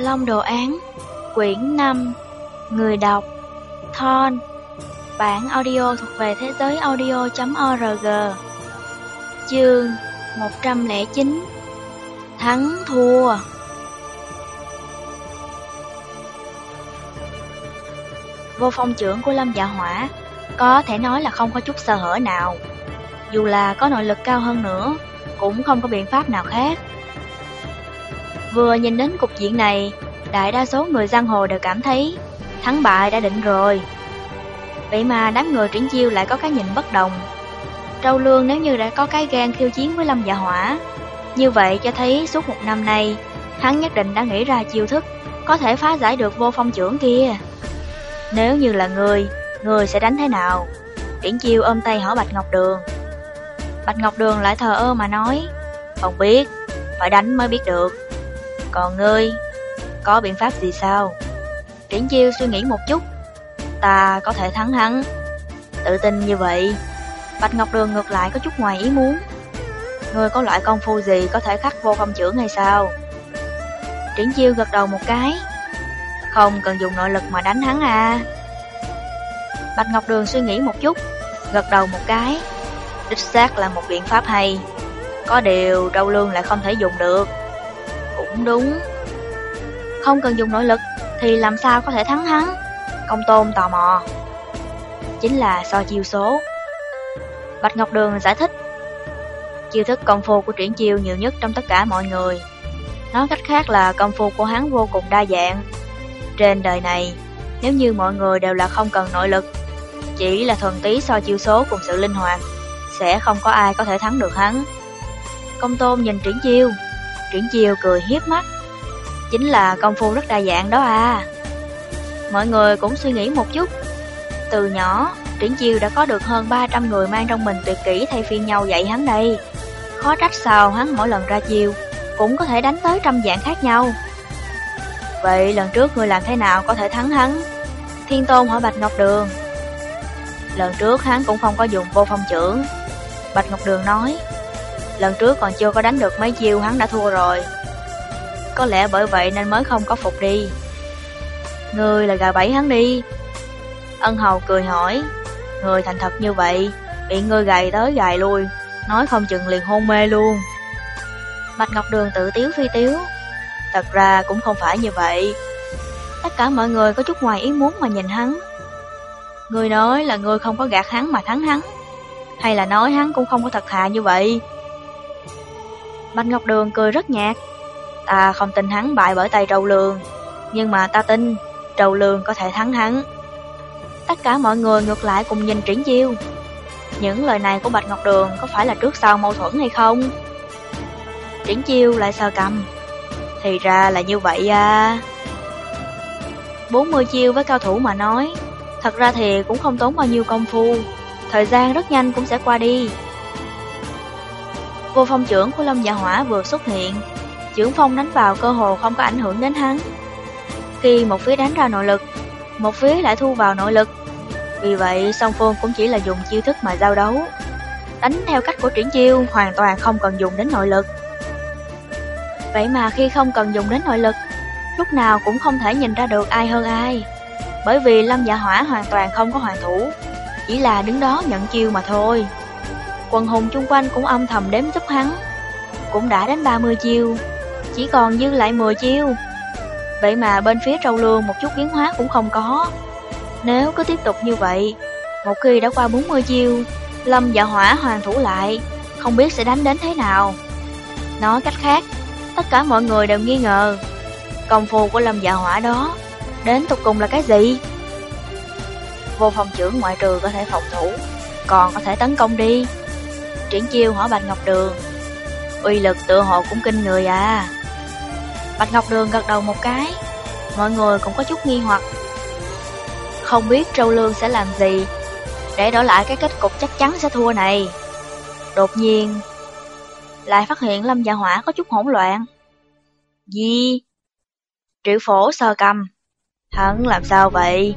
Long Đồ Án, Quyển 5 Người đọc, Thon, Bản audio thuộc về thế giới audio.org Chương 109 Thắng thua. Vô phong trưởng của Lâm Dạ Hỏa Có thể nói là không có chút sơ hở nào. Dù là có nội lực cao hơn nữa, Cũng không có biện pháp nào khác. Vừa nhìn đến cục diện này, Đại đa số người giang hồ đều cảm thấy Thắng bại đã định rồi. Vậy mà đám người triển chiêu lại có cái nhìn bất đồng. Trâu Lương nếu như đã có cái gan khiêu chiến với Lâm Dạ Hỏa, Như vậy cho thấy suốt một năm nay, Hắn nhất định đã nghĩ ra chiêu thức Có thể phá giải được vô phong trưởng kia. Nếu như là người Người sẽ đánh thế nào? Triển chiêu ôm tay hỏi Bạch Ngọc Đường. Bạch Ngọc Đường lại thờ ơ mà nói, Không biết, Phải đánh mới biết được. Còn ngươi, Có biện pháp gì sao? Triển chiêu suy nghĩ một chút. Ta có thể thắng hắn. Tự tin như vậy, Bạch Ngọc Đường ngược lại có chút ngoài ý muốn. Ngươi có loại công phu gì có thể khắc vô phong trưởng hay sao? Triển chiêu gật đầu một cái. Không cần dùng nội lực mà đánh hắn à. Bạch Ngọc Đường suy nghĩ một chút, Gật đầu một cái. Đích xác là một biện pháp hay. Có điều trâu lương lại không thể dùng được. Cũng đúng. Không cần dùng nội lực Thì làm sao có thể thắng hắn? Công tôn tò mò. Chính là so chiêu số. Bạch Ngọc Đường giải thích. Chiêu thức công phu của triển chiêu nhiều nhất trong tất cả mọi người. Nói cách khác là công phu của hắn vô cùng đa dạng. Trên đời này, Nếu như mọi người đều là không cần nội lực, Chỉ là thuần tí so chiêu số cùng sự linh hoạt, Sẽ không có ai có thể thắng được hắn. Công tôn nhìn triển chiêu. Triển chiêu cười hiếp mắt. Chính là công phu rất đa dạng đó à. Mọi người cũng suy nghĩ một chút. Từ nhỏ Triển chiêu đã có được hơn 300 người mang trong mình tuyệt kỹ thay phiên nhau dạy hắn đây. Khó trách sao hắn mỗi lần ra chiêu Cũng có thể đánh tới trăm dạng khác nhau. Vậy lần trước người làm thế nào có thể thắng hắn? Thiên Tôn hỏi Bạch Ngọc Đường. Lần trước hắn cũng không có dùng vô phong trưởng. Bạch Ngọc Đường nói Lần trước còn chưa có đánh được mấy chiêu hắn đã thua rồi. Có lẽ bởi vậy nên mới không có phục đi. Ngươi là gà bẫy hắn đi. Ân hầu cười hỏi. Người thành thật như vậy, Bị ngươi gầy tới gài lui, Nói không chừng liền hôn mê luôn. Bạch Ngọc Đường tự tiếu phi tiếu. Thật ra cũng không phải như vậy. Tất cả mọi người có chút ngoài ý muốn mà nhìn hắn. Ngươi nói là ngươi không có gạt hắn mà thắng hắn. Hay là nói hắn cũng không có thật thà như vậy. Bạch Ngọc Đường cười rất nhạt. Ta không tin hắn bại bởi tay trâu lường, Nhưng mà ta tin Trâu lường có thể thắng hắn. Tất cả mọi người ngược lại cùng nhìn triển chiêu Những lời này của Bạch Ngọc Đường Có phải là trước sau mâu thuẫn hay không? Triển chiêu lại sờ cầm. Thì ra là như vậy à. 40 chiêu với cao thủ mà nói, Thật ra thì cũng không tốn bao nhiêu công phu. Thời gian rất nhanh cũng sẽ qua đi. Vô phong trưởng của long Dạ Hỏa vừa xuất hiện. Trưởng phong đánh vào cơ hồ không có ảnh hưởng đến hắn. Khi một phía đánh ra nội lực, Một phía lại thu vào nội lực. Vì vậy, song phương cũng chỉ là dùng chiêu thức mà giao đấu. Đánh theo cách của triển chiêu, Hoàn toàn không cần dùng đến nội lực. Vậy mà khi không cần dùng đến nội lực, Lúc nào cũng không thể nhìn ra được ai hơn ai. Bởi vì Lâm Dạ Hỏa hoàn toàn không có hoàn thủ, Chỉ là đứng đó nhận chiêu mà thôi. Quần hùng chung quanh cũng âm thầm đếm giúp hắn. Cũng đã đến 30 chiêu, Chỉ còn dư lại 10 chiêu. Vậy mà bên phía trâu lương một chút biến hóa cũng không có. Nếu cứ tiếp tục như vậy, Một khi đã qua 40 chiêu, Lâm dạ hỏa hoàn thủ lại, Không biết sẽ đánh đến thế nào. Nói cách khác, Tất cả mọi người đều nghi ngờ, Công phu của lâm dạ hỏa đó Đến tục cùng là cái gì? Vô phòng trưởng ngoại trừ có thể phòng thủ, Còn có thể tấn công đi. Triển chiêu hỏi Bạch Ngọc Đường. Uy lực tự hộ cũng kinh người à. Bạch Ngọc Đường gật đầu một cái, Mọi người cũng có chút nghi hoặc. Không biết Trâu Lương sẽ làm gì, Để đổi lại cái kết cục chắc chắn sẽ thua này. Đột nhiên, Lại phát hiện Lâm Dạ Hỏa có chút hỗn loạn. Gì? Triệu phổ sơ cầm. Hắn làm sao vậy?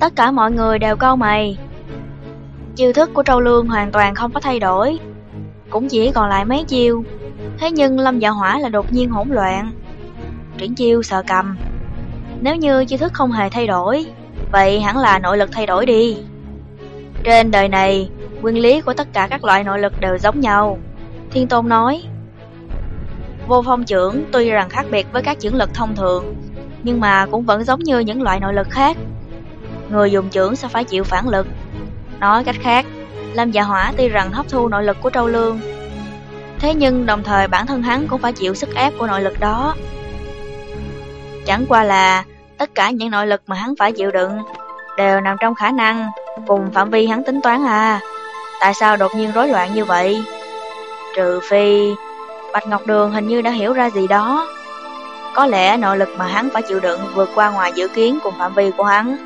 Tất cả mọi người đều câu mày. Chiêu thức của Trâu Lương hoàn toàn không có thay đổi Cũng chỉ còn lại mấy chiêu Thế nhưng Lâm Dạ Hỏa là đột nhiên hỗn loạn Triển chiêu sợ cầm. Nếu như chiêu thức không hề thay đổi, vậy hẳn là nội lực thay đổi đi. Trên đời này, nguyên lý của tất cả các loại nội lực đều giống nhau. Thiên Tôn nói, vô phong trưởng tuy rằng khác biệt với các trưởng lực thông thường, nhưng mà cũng vẫn giống như những loại nội lực khác. Người dùng trưởng sẽ phải chịu phản lực. Nói cách khác, Lâm Dạ Hỏa tuy rằng hấp thu nội lực của Trâu Lương, thế nhưng đồng thời bản thân hắn cũng phải chịu sức ép của nội lực đó. Chẳng qua là tất cả những nội lực mà hắn phải chịu đựng đều nằm trong khả năng cùng phạm vi hắn tính toán à. Tại sao đột nhiên rối loạn như vậy? Trừ phi Bạch Ngọc Đường hình như đã hiểu ra gì đó. Có lẽ nội lực mà hắn phải chịu đựng vượt qua ngoài dự kiến cùng phạm vi của hắn.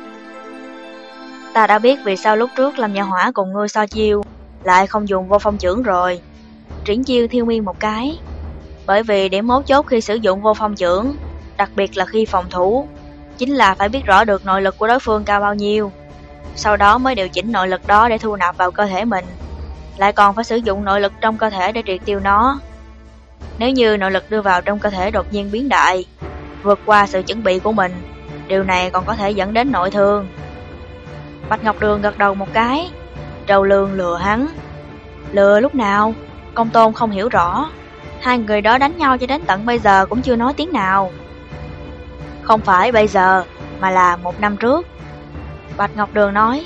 Ta đã biết vì sao lúc trước làm nhà hỏa cùng ngươi so chiêu, lại không dùng vô phong trưởng rồi. Triển chiêu thiêu nguyên một cái. Bởi vì điểm mấu chốt khi sử dụng vô phong trưởng, đặc biệt là khi phòng thủ, chính là phải biết rõ được nội lực của đối phương cao bao nhiêu. Sau đó mới điều chỉnh nội lực đó để thu nạp vào cơ thể mình. Lại còn phải sử dụng nội lực trong cơ thể để triệt tiêu nó. Nếu như nội lực đưa vào trong cơ thể đột nhiên biến đại, vượt qua sự chuẩn bị của mình, điều này còn có thể dẫn đến nội thương. Bạch Ngọc Đường gật đầu một cái, trầu lương lừa hắn. Lừa lúc nào? Công tôn không hiểu rõ. Hai người đó đánh nhau cho đến tận bây giờ cũng chưa nói tiếng nào. Không phải bây giờ, mà là một năm trước. Bạch Ngọc Đường nói,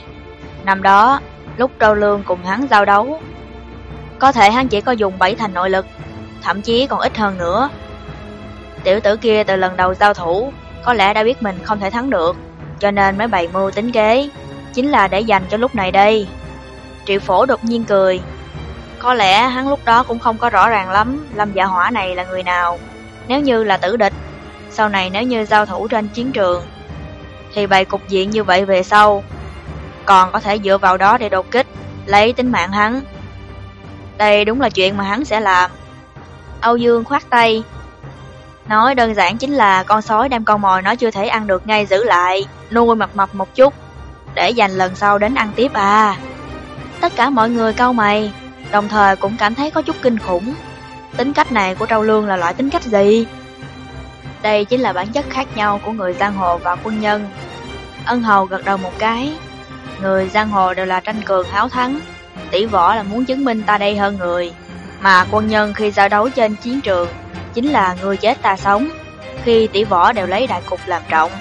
năm đó, lúc trâu lương cùng hắn giao đấu, có thể hắn chỉ có dùng bảy thành nội lực, thậm chí còn ít hơn nữa. Tiểu tử kia từ lần đầu giao thủ, có lẽ đã biết mình không thể thắng được, cho nên mới bày mưu tính kế, chính là để dành cho lúc này đây. Triệu phổ đột nhiên cười. Có lẽ hắn lúc đó cũng không có rõ ràng lắm Lâm dạ hỏa này là người nào. Nếu như là tử địch, sau này nếu như giao thủ trên chiến trường, thì bày cục diện như vậy về sau, còn có thể dựa vào đó để đột kích, lấy tính mạng hắn. Đây đúng là chuyện mà hắn sẽ làm. Âu Dương khoát tay. Nói đơn giản chính là con sói đem con mồi nó chưa thể ăn được ngay giữ lại, nuôi mập mập một chút, để dành lần sau đến ăn tiếp à. Tất cả mọi người cau mày, đồng thời cũng cảm thấy có chút kinh khủng. Tính cách này của Trâu Lương là loại tính cách gì? Đây chính là bản chất khác nhau của người giang hồ và quân nhân. Ân hầu gật đầu một cái. Người giang hồ đều là tranh cường háo thắng, tỷ võ là muốn chứng minh ta đây hơn người. Mà quân nhân khi giao đấu trên chiến trường chính là người chết ta sống, khi tỷ võ đều lấy đại cục làm trọng.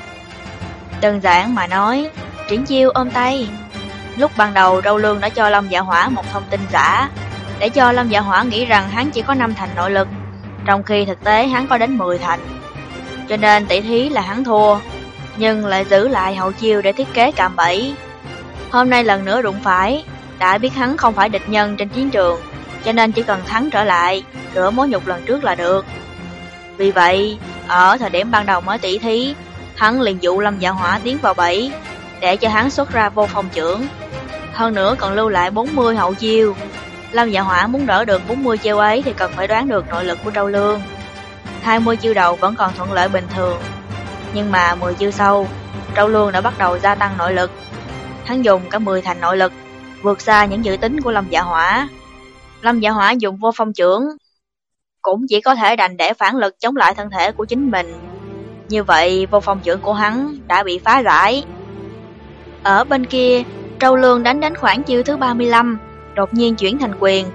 Đơn giản mà nói, triển chiêu ôm tay. Lúc ban đầu Râu Lương đã cho Lâm Dạ Hỏa một thông tin giả, để cho Lâm Dạ Hỏa nghĩ rằng hắn chỉ có 5 thành nội lực, trong khi thực tế hắn có đến 10 thành. Cho nên tỷ thí là hắn thua, nhưng lại giữ lại hậu chiêu để thiết kế cạm bẫy. Hôm nay lần nữa đụng phải, đã biết hắn không phải địch nhân trên chiến trường, cho nên chỉ cần thắng trở lại, rửa mối nhục lần trước là được. Vì vậy, ở thời điểm ban đầu mới tỷ thí, hắn liền dụ Lâm Dạ Hỏa tiến vào bẫy, để cho hắn xuất ra vô phòng trưởng. Hơn nữa còn lưu lại 40 hậu chiêu. Lâm Dạ Hỏa muốn đỡ được 40 chiêu ấy thì cần phải đoán được nội lực của Trâu Lương. 20 chiêu đầu vẫn còn thuận lợi bình thường, nhưng mà 10 chiêu sau, Trâu Lương đã bắt đầu gia tăng nội lực. Hắn dùng cả 10 thành nội lực, vượt xa những dự tính của Lâm Dạ Hỏa. Lâm Dạ Hỏa dùng vô phong trưởng, cũng chỉ có thể đành để phản lực chống lại thân thể của chính mình. Như vậy, vô phong trưởng của hắn đã bị phá giải. Ở bên kia, Trâu Lương đánh đến khoảng chiêu thứ 35, đột nhiên chuyển thành quyền.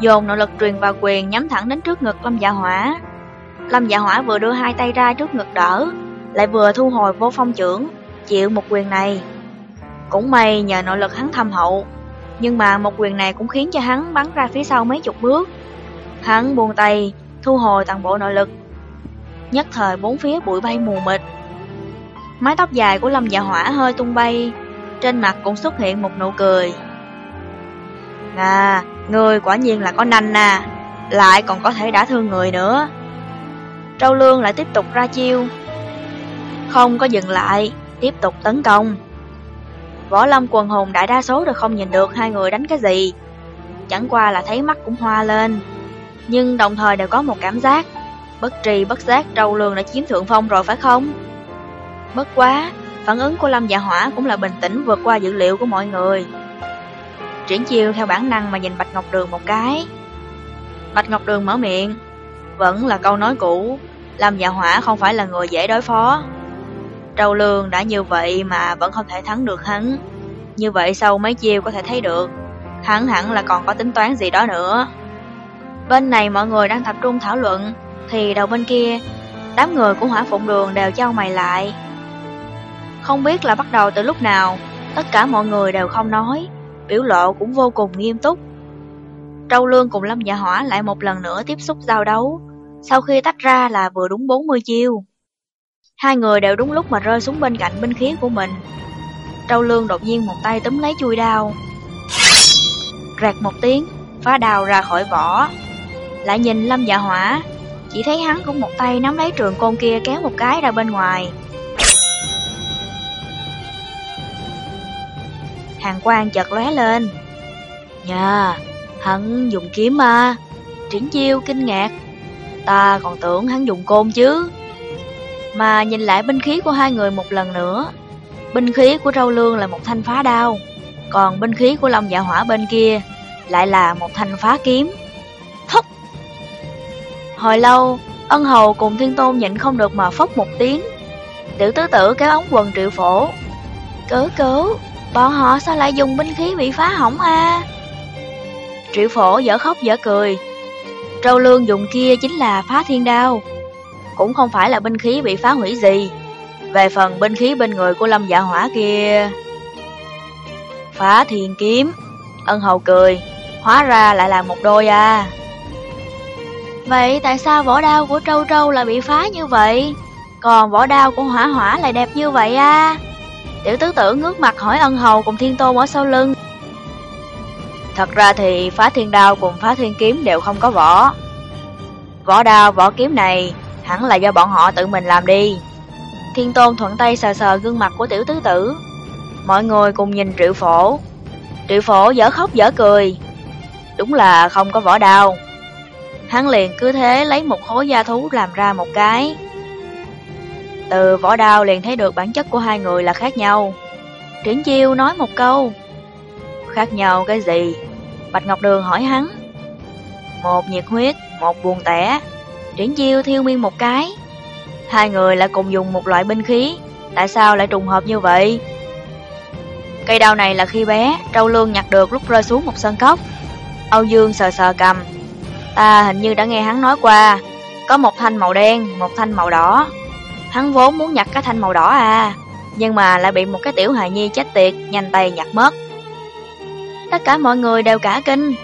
Dồn nội lực truyền vào quyền nhắm thẳng đến trước ngực Lâm Dạ Hỏa. Lâm Dạ Hỏa vừa đưa hai tay ra trước ngực đỡ, lại vừa thu hồi vô phong trưởng, chịu một quyền này. Cũng may nhờ nội lực hắn thâm hậu, nhưng mà một quyền này cũng khiến cho hắn bắn ra phía sau mấy chục bước. Hắn buông tay, thu hồi toàn bộ nội lực. Nhất thời bốn phía bụi bay mù mịt. Mái tóc dài của Lâm Dạ Hỏa hơi tung bay, trên mặt cũng xuất hiện một nụ cười. À, người quả nhiên là có nanh à, lại còn có thể đả thương người nữa. Trâu Lương lại tiếp tục ra chiêu. Không có dừng lại, tiếp tục tấn công. Võ Lâm quần hùng đại đa số đều không nhìn được hai người đánh cái gì. Chẳng qua là thấy mắt cũng hoa lên. Nhưng đồng thời đều có một cảm giác. Bất trì bất giác Trâu Lương đã chiếm thượng phong rồi phải không? Bất quá, phản ứng của Lâm Dạ Hỏa cũng là bình tĩnh vượt qua dữ liệu của mọi người. Triển chiêu theo bản năng mà nhìn Bạch Ngọc Đường một cái. Bạch Ngọc Đường mở miệng, vẫn là câu nói cũ, Lâm Dạ Hỏa không phải là người dễ đối phó. Trâu Lương đã như vậy mà vẫn không thể thắng được hắn. Như vậy sau mấy chiêu có thể thấy được, hắn hẳn là còn có tính toán gì đó nữa. Bên này mọi người đang tập trung thảo luận, thì đầu bên kia, đám người của hỏa phụng đường đều trao mày lại. Không biết là bắt đầu từ lúc nào, tất cả mọi người đều không nói, biểu lộ cũng vô cùng nghiêm túc. Trâu Lương cùng Lâm Dạ Hỏa lại một lần nữa tiếp xúc giao đấu, sau khi tách ra là vừa đúng 40 chiêu. Hai người đều đúng lúc mà rơi xuống bên cạnh binh khí của mình. Trâu Lương đột nhiên một tay túm lấy chui đao. Rạc một tiếng, phá đào ra khỏi vỏ. Lại nhìn Lâm Dạ Hỏa, chỉ thấy hắn cũng một tay nắm lấy trường côn kia kéo một cái ra bên ngoài. Hàng quang chợt lóe lên. nhờ hắn dùng kiếm mà. Triển chiêu kinh ngạc. Ta còn tưởng hắn dùng côn chứ. Mà nhìn lại binh khí của hai người một lần nữa. Binh khí của Râu Lương là một thanh phá đao. Còn binh khí của Long Dạ Hỏa bên kia lại là một thanh phá kiếm. Thúc! Hồi lâu, ân hầu cùng thiên tôn nhịn không được mà phốc một tiếng. Tiểu tứ tử kéo ống quần triệu phổ. Cớ cớ, bọn họ sao lại dùng binh khí bị phá hỏng a? Triệu phổ dở khóc dở cười. Trâu lương dùng kia chính là phá thiên đao. Cũng không phải là binh khí bị phá hủy gì. Về phần binh khí bên người của lâm dạ hỏa kia... Phá thiên kiếm. Ân hầu cười. Hóa ra lại là một đôi à. Vậy tại sao vỏ đao của trâu trâu lại bị phá như vậy? Còn vỏ đao của hỏa hỏa lại đẹp như vậy à? Tiểu tứ tử ngước mặt hỏi ân hầu cùng thiên tôn ở sau lưng. Thật ra thì phá thiên đao cùng phá thiên kiếm đều không có vỏ. Vỏ đao, vỏ kiếm này hẳn là do bọn họ tự mình làm đi. Thiên tôn thuận tay sờ sờ gương mặt của tiểu tứ tử. Mọi người cùng nhìn triệu phổ. Triệu phổ dở khóc dở cười. Đúng là không có vỏ đao. Hắn liền cứ thế lấy một khối da thú làm ra một cái. Từ võ đao liền thấy được bản chất của hai người là khác nhau. Triển chiêu nói một câu. Khác nhau cái gì? Bạch Ngọc Đường hỏi hắn. Một nhiệt huyết, một buồn tẻ. Triển chiêu thiêu miên một cái. Hai người lại cùng dùng một loại binh khí. Tại sao lại trùng hợp như vậy? Cây đao này là khi bé, Trâu Lương nhặt được lúc rơi xuống một sân cốc. Âu Dương sờ sờ cầm. Ta hình như đã nghe hắn nói qua, có một thanh màu đen, một thanh màu đỏ. Hắn vốn muốn nhặt cái thanh màu đỏ à, nhưng mà lại bị một cái tiểu hài nhi chết tiệt, nhanh tay nhặt mất. Tất cả mọi người đều cả kinh,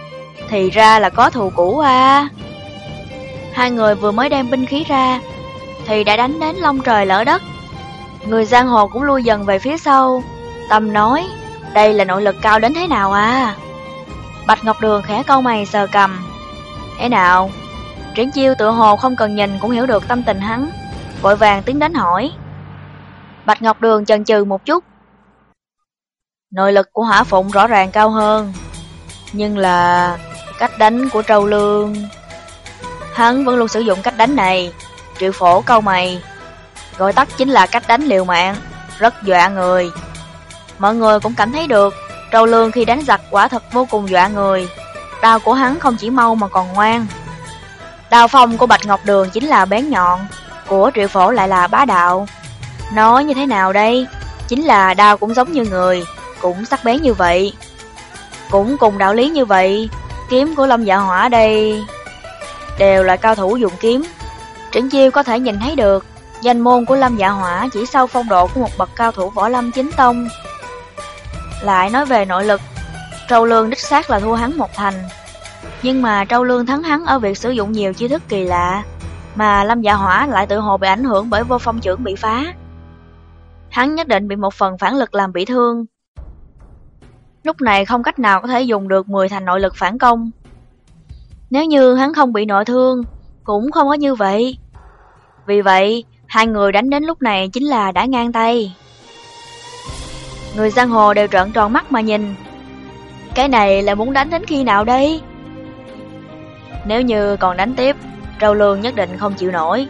thì ra là có thù cũ à. Hai người vừa mới đem binh khí ra, thì đã đánh đến long trời lỡ đất. Người giang hồ cũng lui dần về phía sau. Tâm nói, đây là nội lực cao đến thế nào à? Bạch Ngọc Đường khẽ câu mày sờ cầm. Thế nào? Triển chiêu tự hồ không cần nhìn cũng hiểu được tâm tình hắn vội vàng tiến đến hỏi. Bạch Ngọc Đường chần chừ một chút. Nội lực của hỏa phụng rõ ràng cao hơn, nhưng là cách đánh của trâu lương. Hắn vẫn luôn sử dụng cách đánh này, triệu phổ câu mày. Gọi tắt chính là cách đánh liều mạng, rất dọa người. Mọi người cũng cảm thấy được, trâu lương khi đánh giặc quả thật vô cùng dọa người. Đao của hắn không chỉ mau mà còn ngoan. Đao phong của Bạch Ngọc Đường chính là bén nhọn, của triệu phổ lại là bá đạo. Nói như thế nào đây? Chính là đao cũng giống như người, cũng sắc bén như vậy. Cũng cùng đạo lý như vậy, kiếm của Lâm Dạ Hỏa đây đều là cao thủ dùng kiếm. Trịnh Chiêu có thể nhìn thấy được, danh môn của Lâm Dạ Hỏa chỉ sau phong độ của một bậc cao thủ võ lâm chính tông. Lại nói về nội lực, Trâu Lương đích xác là thua hắn một thành. Nhưng mà Trâu Lương thắng hắn ở việc sử dụng nhiều chiêu thức kỳ lạ, mà Lâm Dạ Hỏa lại tự hồ bị ảnh hưởng bởi vô phong trưởng bị phá. Hắn nhất định bị một phần phản lực làm bị thương. Lúc này không cách nào có thể dùng được 10 thành nội lực phản công. Nếu như hắn không bị nội thương, cũng không có như vậy. Vì vậy, hai người đánh đến lúc này chính là đã ngang tay. Người giang hồ đều trợn tròn mắt mà nhìn. Cái này là muốn đánh đến khi nào đây? Nếu như còn đánh tiếp, Trâu Lương nhất định không chịu nổi.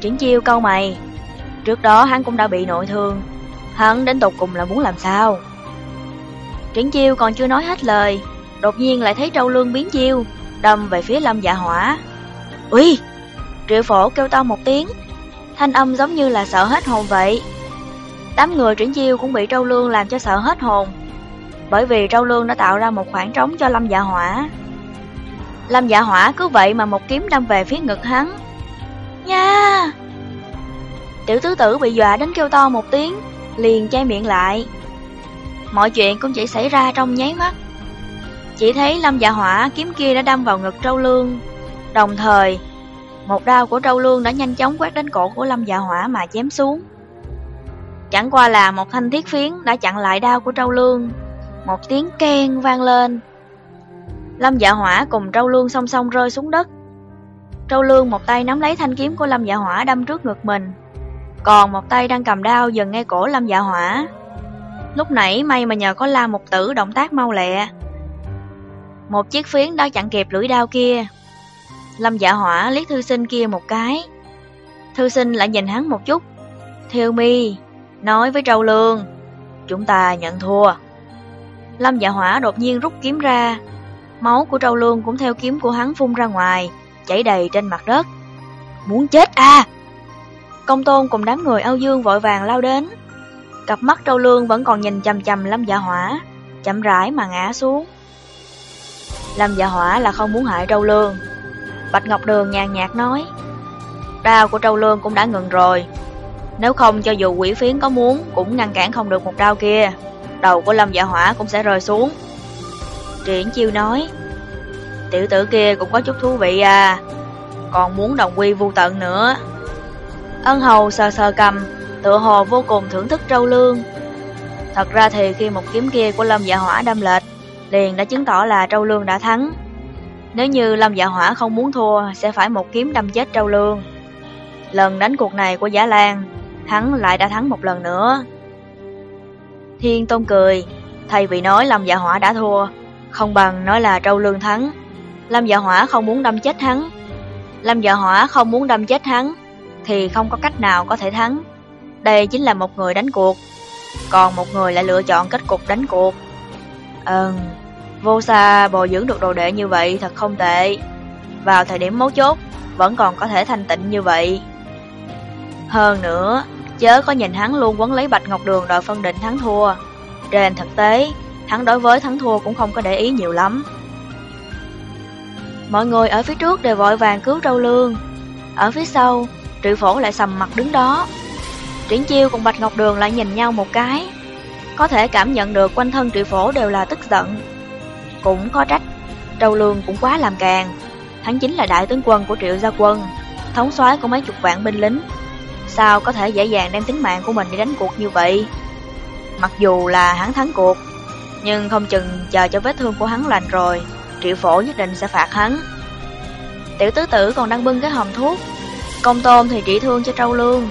Triển chiêu câu mày. Trước đó hắn cũng đã bị nội thương. Hắn đến tục cùng là muốn làm sao? Triển chiêu còn chưa nói hết lời. Đột nhiên lại thấy Trâu Lương biến chiêu, đâm về phía Lâm Dạ Hỏa. Ui! Triệu phổ kêu to một tiếng, thanh âm giống như là sợ hết hồn vậy. Đám người triển chiêu cũng bị Trâu Lương làm cho sợ hết hồn, bởi vì Trâu Lương đã tạo ra một khoảng trống cho Lâm Dạ Hỏa. Lâm Dạ Hỏa cứ vậy mà một kiếm đâm về phía ngực hắn. Nha! Tiểu tứ tử bị dọa đến kêu to một tiếng, liền che miệng lại. Mọi chuyện cũng chỉ xảy ra trong nháy mắt. Chỉ thấy Lâm Dạ Hỏa kiếm kia đã đâm vào ngực Trâu Lương. Đồng thời, một đao của Trâu Lương đã nhanh chóng quét đến cổ của Lâm Dạ Hỏa mà chém xuống. Chẳng qua là một thanh thiết phiến đã chặn lại đao của Trâu Lương. Một tiếng keng vang lên. Lâm Dạ Hỏa cùng Trâu Lương song song rơi xuống đất. Trâu Lương một tay nắm lấy thanh kiếm của Lâm Dạ Hỏa đâm trước ngực mình, còn một tay đang cầm đao dần ngay cổ Lâm Dạ Hỏa. Lúc nãy may mà nhờ có La Mục Tử động tác mau lẹ. Một chiếc phiến đã chặn kịp lưỡi đao kia. Lâm Dạ Hỏa liếc thư sinh kia một cái. Thư sinh lại nhìn hắn một chút. Thiêu mi, nói với Trâu Lương, chúng ta nhận thua. Lâm Dạ Hỏa đột nhiên rút kiếm ra. Máu của Trâu Lương cũng theo kiếm của hắn phun ra ngoài, chảy đầy trên mặt đất. Muốn chết à! Công tôn cùng đám người Âu Dương vội vàng lao đến. Cặp mắt Trâu Lương vẫn còn nhìn chầm chầm Lâm Dạ Hỏa, chậm rãi mà ngã xuống. Lâm Dạ Hỏa là không muốn hại Trâu Lương. Bạch Ngọc Đường nhàn nhạt nói, đao của Trâu Lương cũng đã ngừng rồi. Nếu không cho dù quỷ phiến có muốn cũng ngăn cản không được một đao kia, đầu của Lâm Dạ Hỏa cũng sẽ rơi xuống. Triển Chiêu nói, tiểu tử kia cũng có chút thú vị à, còn muốn đồng quy vu tận nữa. Ân hầu sờ sờ cầm, tựa hồ vô cùng thưởng thức trâu lương. Thật ra thì khi một kiếm kia của Lâm Dạ Hỏa đâm lệch, liền đã chứng tỏ là trâu lương đã thắng. Nếu như Lâm Dạ Hỏa không muốn thua, sẽ phải một kiếm đâm chết trâu lương. Lần đánh cuộc này của Giả Lan, hắn lại đã thắng một lần nữa. Thiên Tôn cười, thay vì nói Lâm Dạ Hỏa đã thua, không bằng nói là trâu lương thắng. Lâm Dạ Hỏa không muốn đâm chết hắn. Lâm Dạ Hỏa không muốn đâm chết hắn, thì không có cách nào có thể thắng. Đây chính là một người đánh cuộc, còn một người lại lựa chọn kết cục đánh cuộc. Ừm, vô xa bồi dưỡng được đồ đệ như vậy thật không tệ. Vào thời điểm mấu chốt, vẫn còn có thể thanh tịnh như vậy. Hơn nữa, chớ có nhìn hắn luôn quấn lấy Bạch Ngọc Đường đòi phân định thắng thua. Trên thực tế, hắn đối với thắng thua cũng không có để ý nhiều lắm. Mọi người ở phía trước đều vội vàng cứu Trâu Lương. Ở phía sau, Triệu Phổ lại sầm mặt đứng đó. Triển Chiêu cùng Bạch Ngọc Đường lại nhìn nhau một cái. Có thể cảm nhận được quanh thân Triệu Phổ đều là tức giận. Cũng có trách, Trâu Lương cũng quá làm càng. Hắn chính là đại tướng quân của Triệu Gia Quân, thống soái của mấy chục vạn binh lính. Sao có thể dễ dàng đem tính mạng của mình đi đánh cuộc như vậy? Mặc dù là hắn thắng cuộc, nhưng không chừng chờ cho vết thương của hắn lành rồi, Triệu Phổ nhất định sẽ phạt hắn. Tiểu tứ tử còn đang bưng cái hòm thuốc, công tôn thì trị thương cho Trâu Lương.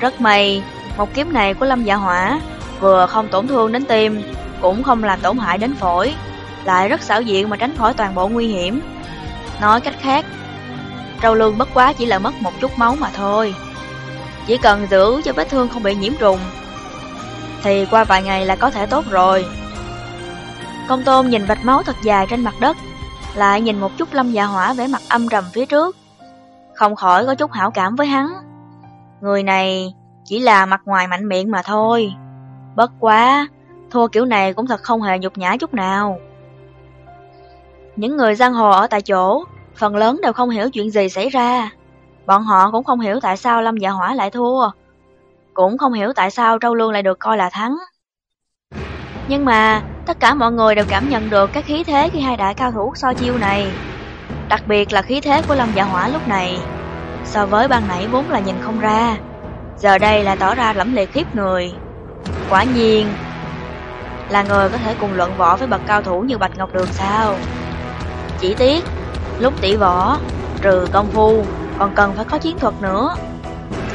Rất may, một kiếm này của Lâm Dạ Hỏa vừa không tổn thương đến tim, cũng không làm tổn hại đến phổi, lại rất xảo diện mà tránh khỏi toàn bộ nguy hiểm. Nói cách khác, Trâu Lương bất quá chỉ là mất một chút máu mà thôi. Chỉ cần giữ cho vết thương không bị nhiễm trùng, thì qua vài ngày là có thể tốt rồi. Công tôn nhìn vạch máu thật dài trên mặt đất, lại nhìn một chút lâm dạ hỏa vẻ mặt âm trầm phía trước. Không khỏi có chút hảo cảm với hắn. Người này chỉ là mặt ngoài mạnh miệng mà thôi. Bất quá, thua kiểu này cũng thật không hề nhục nhã chút nào. Những người giang hồ ở tại chỗ, phần lớn đều không hiểu chuyện gì xảy ra. Bọn họ cũng không hiểu tại sao Lâm Dạ Hỏa lại thua. Cũng không hiểu tại sao Trâu Lương lại được coi là thắng. Nhưng mà, tất cả mọi người đều cảm nhận được các khí thế khi hai đại cao thủ so chiêu này. Đặc biệt là khí thế của Lâm Dạ Hỏa lúc này. So với ban nãy vốn là nhìn không ra. Giờ đây là tỏ ra lẫm liệt khiếp người. Quả nhiên, là người có thể cùng luận võ với bậc cao thủ như Bạch Ngọc Đường sao? Chỉ tiếc, lúc tỷ võ, trừ công phu, còn cần phải có chiến thuật nữa.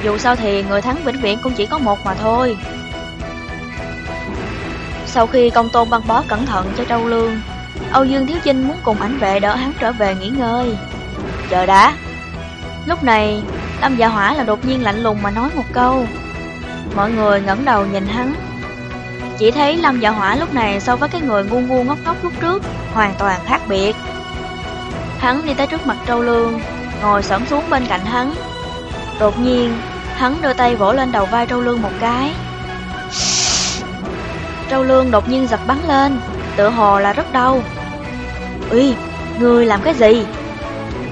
Dù sao thì người thắng vĩnh viễn cũng chỉ có một mà thôi. Sau khi công tôn băng bó cẩn thận cho Trâu Lương, Âu Dương Thiếu Chinh muốn cùng ảnh vệ đỡ hắn trở về nghỉ ngơi. Chờ đã. Lúc này, Lâm Dạ Hỏa là đột nhiên lạnh lùng mà nói một câu. Mọi người ngẩng đầu nhìn hắn. Chỉ thấy Lâm Dạ Hỏa lúc này so với cái người ngu ngu ngốc ngốc lúc trước, hoàn toàn khác biệt. Hắn đi tới trước mặt Trâu Lương, ngồi xổm xuống bên cạnh hắn. Đột nhiên, hắn đưa tay vỗ lên đầu vai Trâu Lương một cái. Trâu Lương đột nhiên giật bắn lên, tựa hồ là rất đau. Uy, người làm cái gì?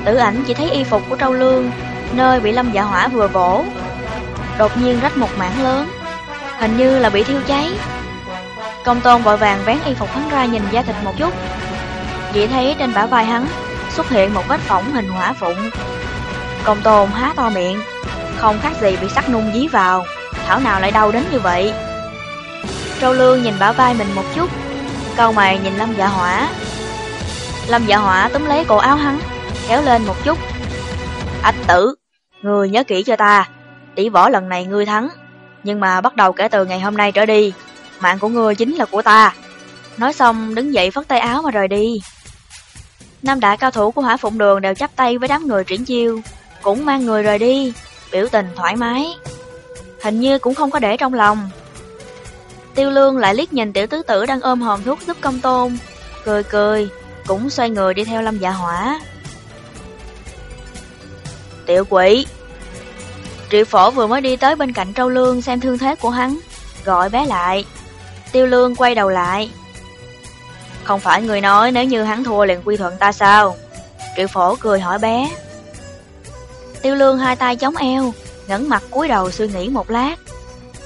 Tử ảnh chỉ thấy y phục của Trâu Lương, nơi bị lâm dạ hỏa vừa vỗ. Đột nhiên rách một mảng lớn, hình như là bị thiêu cháy. Công tôn vội vàng vén y phục hắn ra nhìn da thịt một chút. Chỉ thấy trên bả vai hắn xuất hiện một vết phỏng hình hỏa phụng. Công tôn há to miệng, không khác gì bị sắc nung dí vào, thảo nào lại đau đến như vậy. Râu Lương nhìn bả vai mình một chút, câu mày nhìn Lâm Dạ Hỏa. Lâm Dạ Hỏa túm lấy cổ áo hắn, kéo lên một chút. Ách tử, người nhớ kỹ cho ta, tỷ võ lần này ngươi thắng, nhưng mà bắt đầu kể từ ngày hôm nay trở đi, mạng của ngươi chính là của ta. Nói xong đứng dậy phất tay áo mà rời đi. Năm đại cao thủ của hỏa phụng đường đều chắp tay với đám người triển chiêu, cũng mang người rời đi, biểu tình thoải mái. Hình như cũng không có để trong lòng. Tiêu lương lại liếc nhìn tiểu tứ tử đang ôm hòm thuốc giúp công tôn, cười cười, cũng xoay người đi theo lâm dạ hỏa. Tiểu quỷ Triệu phổ vừa mới đi tới bên cạnh trâu lương xem thương thế của hắn, gọi bé lại. Tiêu lương quay đầu lại. Không phải người nói nếu như hắn thua liền quy thuận ta sao? Triệu phổ cười hỏi bé. Tiêu lương hai tay chống eo, ngẩng mặt cúi đầu suy nghĩ một lát.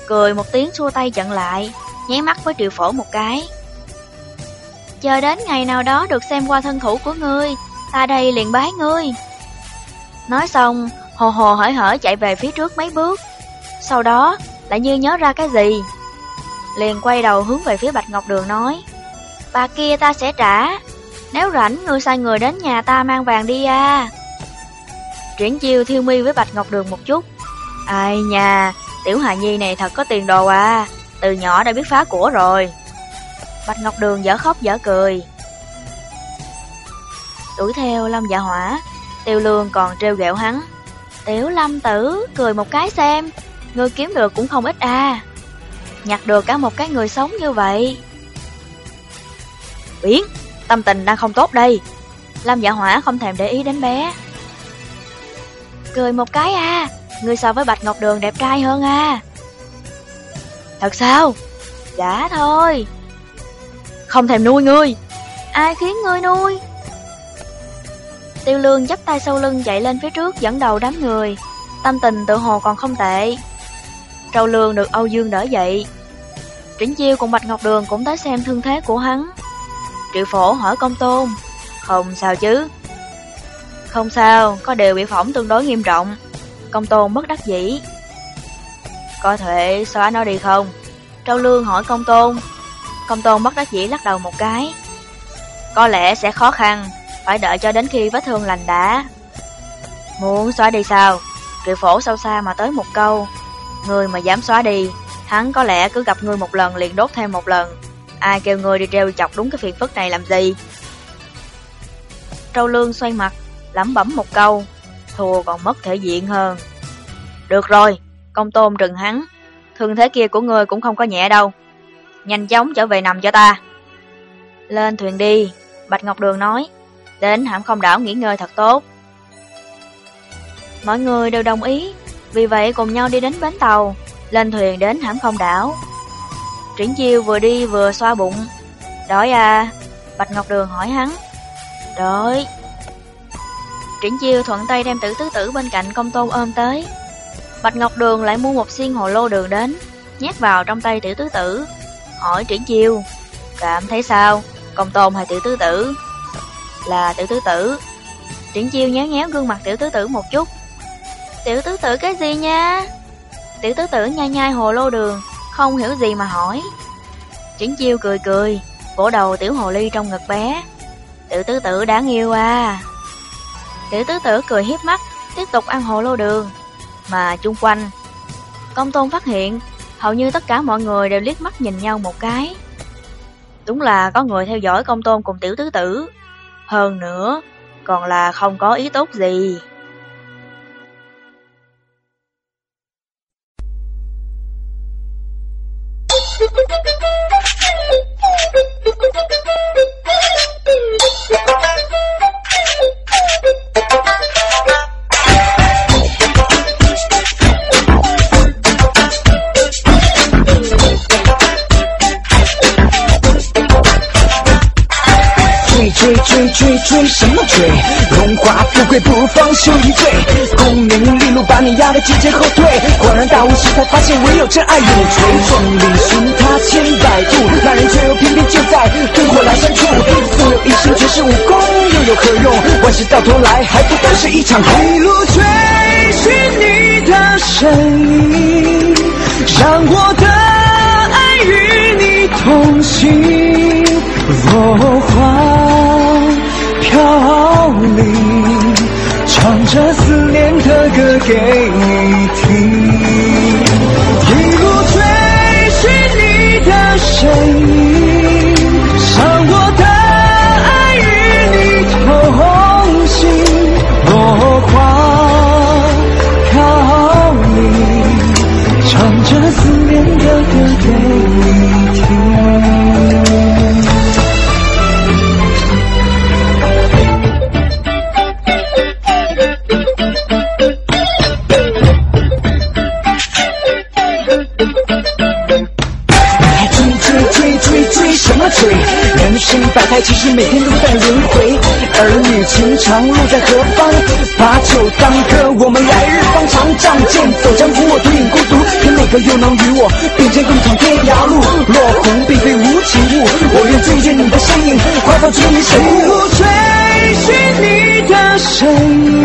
Cười một tiếng xua tay chặn lại, nháy mắt với triệu phổ một cái. Chờ đến ngày nào đó được xem qua thân thủ của ngươi, ta đây liền bái ngươi. Nói xong, hồ hồ hởi hởi chạy về phía trước mấy bước. Sau đó, lại như nhớ ra cái gì. Liền quay đầu hướng về phía Bạch Ngọc Đường nói. Bà kia ta sẽ trả. Nếu rảnh, ngươi sai người đến nhà ta mang vàng đi à. Triển chiêu thiêu mi với Bạch Ngọc Đường một chút. Ai nhà, tiểu Hà Nhi này thật có tiền đồ à. Từ nhỏ đã biết phá của rồi. Bạch Ngọc Đường dở khóc dở cười. Đuổi theo Lâm Dạ Hỏa, Tiêu Lương còn trêu ghẹo hắn. Tiểu Lâm Tử, cười một cái xem, ngươi kiếm được cũng không ít à. Nhặt được cả một cái người sống như vậy. Biến, tâm tình đang không tốt đây. Lâm Dạ Hỏa không thèm để ý đến bé. Cười một cái à, ngươi so với Bạch Ngọc Đường đẹp trai hơn à. Thật sao? Dạ thôi. Không thèm nuôi ngươi. Ai khiến ngươi nuôi? Tiêu lương dấp tay sau lưng chạy lên phía trước dẫn đầu đám người. Tâm tình tự hồ còn không tệ. Trâu lương được Âu Dương đỡ dậy. Trĩnh Chiêu cùng Bạch Ngọc Đường cũng tới xem thương thế của hắn. Triệu phổ hỏi công tôn. Không sao chứ. Không sao, có điều bị phỏng tương đối nghiêm trọng. Công tôn bất đắc dĩ. Có thể xóa nó đi không? Trâu lương hỏi công tôn. Công tôn bất đắc dĩ lắc đầu một cái. Có lẽ sẽ khó khăn, phải đợi cho đến khi vết thương lành đã. Muốn xóa đi sao? Triệu phổ sâu xa mà tới một câu. Người mà dám xóa đi, hắn có lẽ cứ gặp ngươi một lần liền đốt thêm một lần. Ai kêu ngươi đi treo chọc đúng cái phiền phức này làm gì? Trâu lương xoay mặt, lẩm bẩm một câu, thua còn mất thể diện hơn. Được rồi, công tôn trừng hắn, thương thế kia của ngươi cũng không có nhẹ đâu. Nhanh chóng trở về nằm cho ta. Lên thuyền đi, Bạch Ngọc Đường nói, đến hãm không đảo nghỉ ngơi thật tốt. Mọi người đều đồng ý, vì vậy cùng nhau đi đến bến tàu, lên thuyền đến hãm không đảo. Triển chiêu vừa đi vừa xoa bụng. Đói à? Bạch Ngọc Đường hỏi hắn. Đói. Triển chiêu thuận tay đem tử tứ tử bên cạnh công tôn ôm tới. Bạch Ngọc Đường lại mua một xiên hồ lô đường đến, nhét vào trong tay tiểu tứ tử. Hỏi triển chiêu, cảm thấy sao? Công tôn hay tiểu tứ tử? Là tiểu tứ tử. Triển chiêu nhéo nhéo gương mặt tiểu tứ tử một chút. Tiểu tứ tử cái gì nha? Tiểu tứ tử nhai nhai hồ lô đường, không hiểu gì mà hỏi. Triển chiêu cười cười, vỗ đầu tiểu hồ ly trong ngực bé. Tiểu tứ tử đáng yêu à. Tiểu tứ tử cười hiếp mắt, tiếp tục ăn hồ lô đường. Mà chung quanh, công tôn phát hiện, hầu như tất cả mọi người đều liếc mắt nhìn nhau một cái. Đúng là có người theo dõi công tôn cùng tiểu tứ tử. Hơn nữa, còn là không có ý tốt gì. 追什么追？荣华富贵不如方休一醉，功名利禄把你压得节节后退。恍然大悟时才发现，唯有真爱永垂。众里寻他千百度，那人却又偏偏就在灯火阑珊处。所有一身全是武功，又有何用？万事到头来，还不都是一场空。一路追寻你的身影，让我的爱与你同行。落花唱着思念的歌给你听。人生百态，其实每天都在轮回。儿女情长路在何方？把酒当歌，我们来日方长。仗剑走江湖，我独饮孤独。可哪个又能与我并肩共闯天涯路？落红并非无情物，我愿追见你的身影，化作追你神一路追寻你的身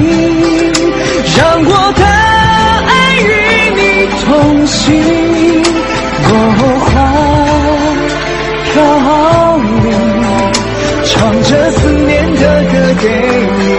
影，让我的爱与你同行。这个电影。